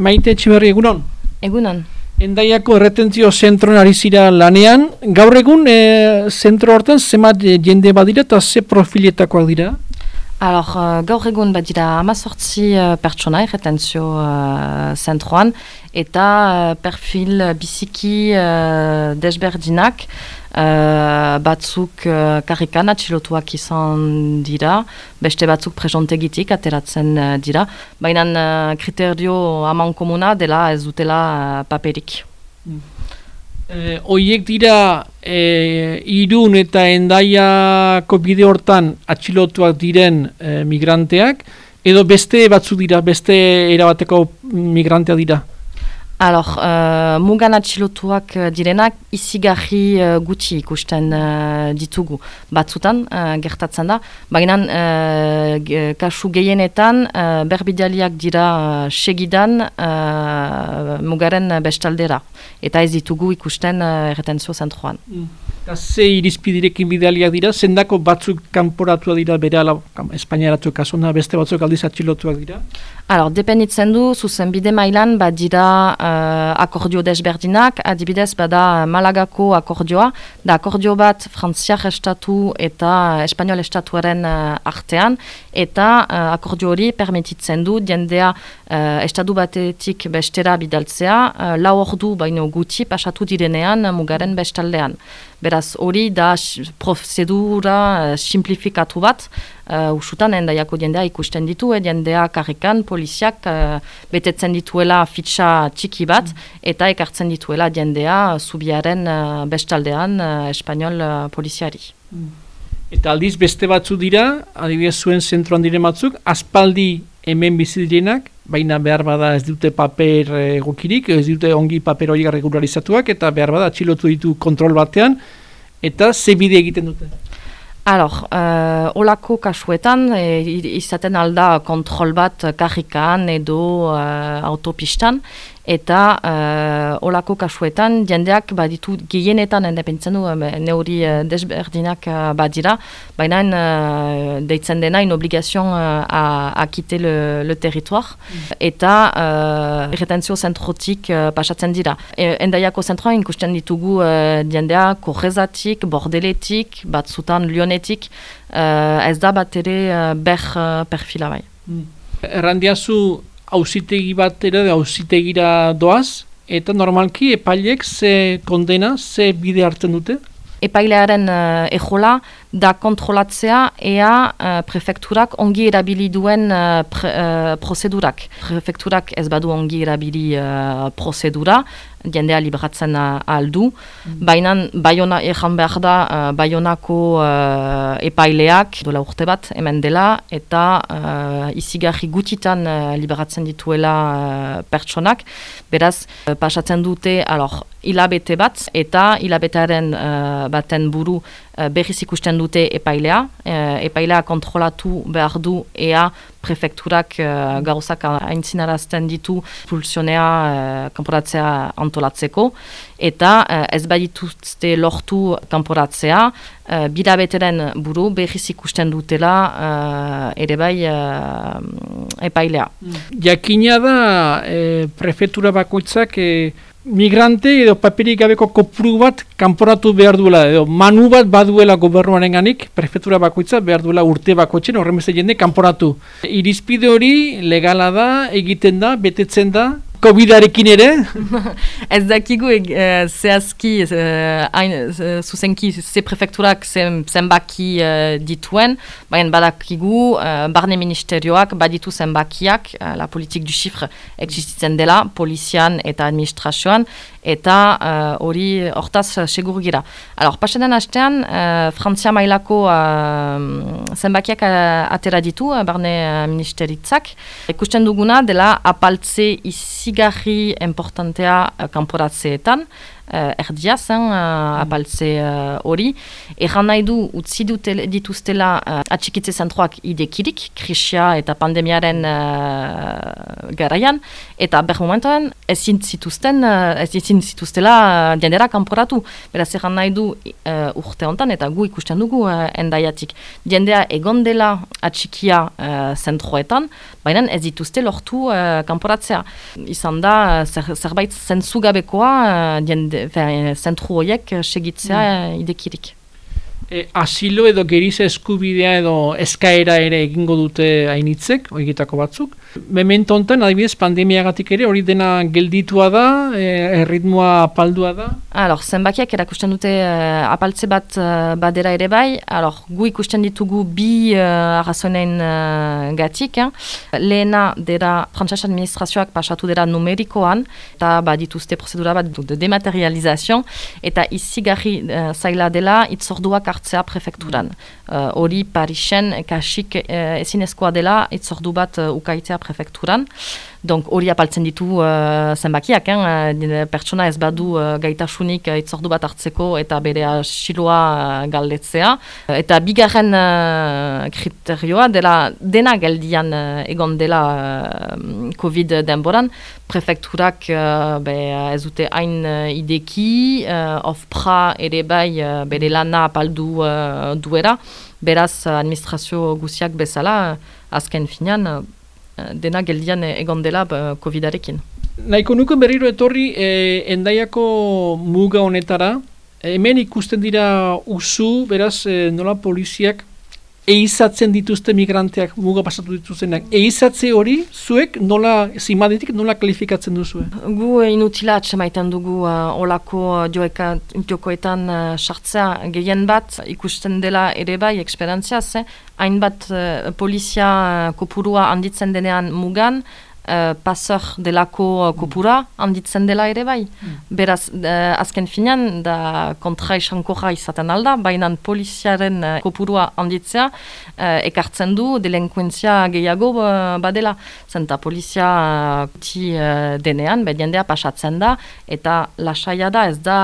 Maite etxiberri egunon? Egunon. Endaiako erretentzio zentron ari zira lanean. Gaur egun e, zentro hortan zemat jende badira eta ze profiletakoak dira? Alors, uh, gaur egun badira amazortzi uh, pertsona erretentzio uh, zentroan eta uh, perfil biziki uh, desberdinak uh, batzuk uh, karrikan atxilotuak izan dira, beste batzuk presontegitik ateratzen uh, dira, baina uh, kriterio haman komuna dela ez dutela uh, paperik. Mm. Eh, oiek dira eh, irun eta endaiako bide hortan atxilotuak diren eh, migranteak, edo beste batzu dira, beste erabateko migrantea dira? Alors, uh, mugan atxilotuak uh, direnak izigarri uh, gutxi ikusten uh, ditugu batzutan uh, gertatzen da. Baina uh, kasu gehienetan uh, berbidaliak dira uh, segidan uh, mugaren bestaldera. Eta ez ditugu ikusten uh, erretentzio zentroan. Mm. Eta ze irizpidirekin bidaliak dira, zendako batzuk kanporatu dira bere ala, Espainiaratu kasuna, beste batzuk aldiz atxilotuak dira? Alors, dependitzen du, zuzen bide mailan, bat dira uh, akordio desberdinak, adibidez, bada Malagako akordioa, da akordio bat frantziak estatu eta espanol estatuaren uh, artean, eta uh, akordio hori permititzen du, diendea uh, estatu batetik bestera bidaltzea, uh, lau ordu baino guti pasatu direnean mugaren bestaldean. Beraz, hori da prozedura uh, simplifikatu bat, uh, usutan endaiako jendea ikusten ditu, e, jendea karrikan, poliziak uh, betetzen dituela fitxa txiki bat, eta ekartzen dituela jendea zubiaren uh, bestaldean uh, espanol uh, poliziari. Eta aldiz beste batzu dira, adibidez zuen zentroan dire batzuk, aspaldi hemen bizidirenak, baina behar bada ez dute paper egokirik, ez dute ongi paper hori regularizatuak, eta behar bada atxilotu ditu kontrol batean, eta ze bide egiten dute? Alors, uh, olako kasuetan, e, izaten alda kontrol bat karrikan edo uh, autopistan, eta uh, olako kasuetan jendeak baditu gehienetan endependitzen du neuri uh, desberdinak uh, badira, baina uh, deitzen dena in obligazion uh, a, a kite le, le territoar mm. eta uh, retentzio zentrotik uh, pasatzen dira. E, endaiako zentroan ikusten ditugu uh, jendea korrezatik, bordeletik, batzutan lionetik, uh, ez da bat ere uh, ber uh, perfila bai. Mm. Errandiazu hausitegi bat ere hausitegira doaz, eta normalki epailek ze kondena, ze bide hartzen dute? Epailearen uh, ejola da kontrolatzea ea uh, prefekturak ongi erabili duen uh, prozedurak. Prefekturak ez badu ongi erabili uh, prozedura, jendea libratzen aldu. Mm. Baina baiona ejan behar da uh, baionako uh, epaileak dola urte bat hemen dela eta uh, izigarri gutitan uh, liberatzen dituela uh, pertsonak. Beraz, uh, pasatzen dute alor, hilabete bat eta hilabetearen uh, baten buru uh, berriz ikusten dute epailea. Uh, epailea kontrolatu behar du ea prefekturak uh, gauzak aintzinarazten ditu pulsionea uh, kanporatzea antolatzeko eta uh, ez badituzte lortu kanporatzea uh, birabeteren buru behiz ikusten dutela uh, ere bai uh, epailea. Jakina da eh, prefektura bakoitzak eh, migrante edo paperik gabeko kopuru bat kanporatu behar duela, edo manu bat baduela gobernuaren ganik, prefetura bakoitza behar duela urte bakoitzen, horren beste jende kanporatu. Irizpide hori legala da, egiten da, betetzen da, Covidarekin ere? ez dakigu e, zehazki, e, zuzenki, ze prefekturak zenbaki e, dituen, baina badakigu, e, barne ministerioak baditu zenbakiak, e, la politik du chifre existitzen dela, polizian eta administrazioan, eta hori uh, hortaz segur gira. Alors, pasetan hastean, uh, Frantzia mailako uh, zenbakiak uh, atera ditu, uh, barne uh, ministeritzak. Ikusten duguna dela apaltze izi izigarri importantea uh, kanporatzeetan, uh, erdia zen uh, apaltze hori. Uh, Eran nahi du utzi dituztela uh, atxikitze zentroak idekirik, krisia eta pandemiaren uh, garaian, eta ber momentoan ezin zituzten, uh, ezin zituztela uh, diendera kanporatu. Beraz eran nahi du uh, urte hontan eta gu ikusten dugu uh, endaiatik. Diendea egon dela atxikia uh, zentroetan, baina ez dituzte lortu uh, kanporatzea. Izan da, zer, zerbait zentzugabekoa uh, zentru horiek segitzea mm. idekirik e, asilo edo gerize eskubidea edo eskaera ere egingo dute hainitzek, oigitako batzuk. Memento honetan, adibidez, pandemiagatik ere hori dena gelditua da, e, erritmoa apaldua da? Alor, zenbakiak erakusten dute uh, apaltze bat uh, badera ere bai, alor, gu ikusten ditugu bi uh, arrazoinen uh, gatik, eh? lehena dira frantzas administrazioak pasatu dira numerikoan, eta badituzte prozedura bat de dematerializazio, eta izi garri uh, zaila dela itzorduak hartzea prefekturan. Hori uh, Parisen kasik uh, ezinezkoa dela itzordu bat uh, ukaitzea prefekturan. Donc hori apaltzen ditu uh, zenbakiak, eh? pertsona ez badu uh, gaitasunik uh, itzordu bat hartzeko eta bere asiloa uh, galdetzea. Eta bigarren uh, kriterioa dela dena geldian uh, egon dela uh, COVID denboran, prefekturak uh, be, ez dute hain uh, ideki, uh, ofpra ere bai uh, bere lana apaldu uh, duera, beraz administrazio guziak bezala, azken finean, dena geldian egon dela uh, COVID-arekin. Naiko nuke berriro etorri eh, endaiako muga honetara, hemen ikusten dira usu, beraz eh, nola poliziak eizatzen dituzte migranteak muga pasatu dituztenak. Eizatze hori, zuek nola, zimadetik, nola kalifikatzen duzu? Gu inutila atxemaiten dugu uh, olako uh, joeka, jokoetan uh, sartzea gehien bat ikusten dela ere bai eksperientziaz, eh? hainbat uh, polizia uh, kopurua handitzen denean mugan, uh, pasor delako uh, kopura handitzen dela ere bai. Mm. Beraz, uh, azken finean, da kontra isankorra izaten alda, baina poliziaren uh, kopurua handitzea uh, ekartzen du delinkuentzia gehiago uh, badela. Zenta polizia kuti uh, denean, bediendea pasatzen da, eta lasaia da ez da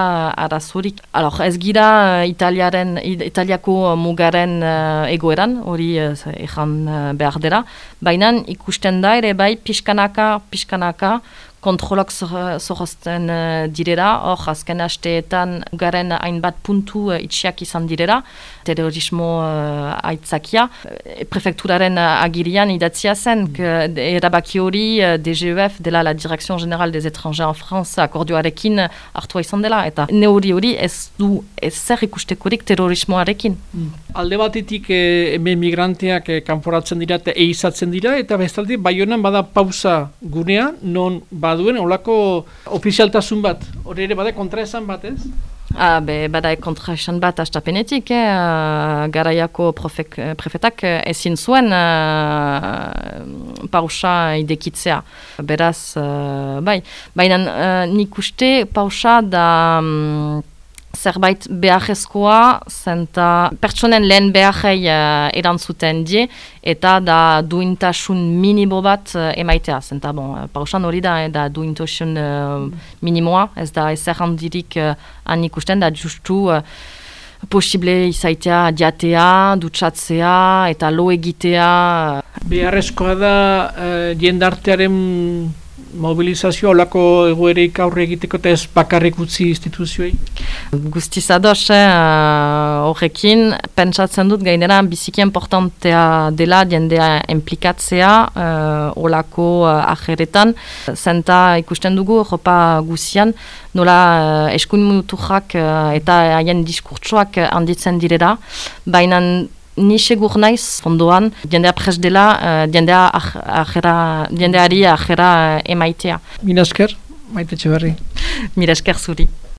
arazorik. Alor, ez gira italiaren, italiako mugaren uh, egoeran, hori uh, ezan uh, behar dela, baina ikusten da ere bai pixkan pixkanaka, pixkanaka, kontrolak zorrozten uh, direra, hor azken hasteetan garen hainbat puntu uh, itxiak izan direra, terrorismo uh, aitzakia. Prefekturaren uh, agirian idatzia zen, mm. erabaki hori uh, DGEF dela la Direction Generale des Étrangers en France akordioarekin hartua izan dela, eta neuri hori ez du ezer ikustekorik terrorismoarekin. Mm. Alde batetik eh, migranteak eh, kanporatzen dira eta eizatzen dira, eta bestalde bai honan bada pausa gunea, non bada baduen olako ofizialtasun bat, hori ere bada kontraesan bat ez? Ah, be, bada kontraesan bat astapenetik, eh? Uh, garaiako profek, prefetak ezin zuen uh, pausa idekitzea. Beraz, uh, bai, baina uh, nik uste pausa da... Um, zerbait beharrezkoa, zenta pertsonen lehen beharrei uh, erantzuten die, eta da duintasun minimo bat uh, emaitea. Zenta, bon, uh, pausan hori da, da duintasun uh, minimoa, ez da ezer handirik uh, han ikusten, da justu uh, posible izaitea diatea, dutxatzea eta lo egitea. Beharrezkoa da uh, jendartearen mobilizazioa olako egoereik aurre egiteko eta ez bakarrik utzi instituzioei? Guztiz ados, eh, horrekin, pentsatzen dut gainera biziki importantea dela jendea implikatzea uh, olako uh, ajeretan. Zenta ikusten dugu Europa guzian, nola uh, eskun muturrak uh, eta haien diskurtsoak handitzen direra, baina ni segur naiz fondoan jendea pres dela uh, jendea ajera jendeari ajera emaitea. Mirasker, maite txeberri. Mirasker zuri.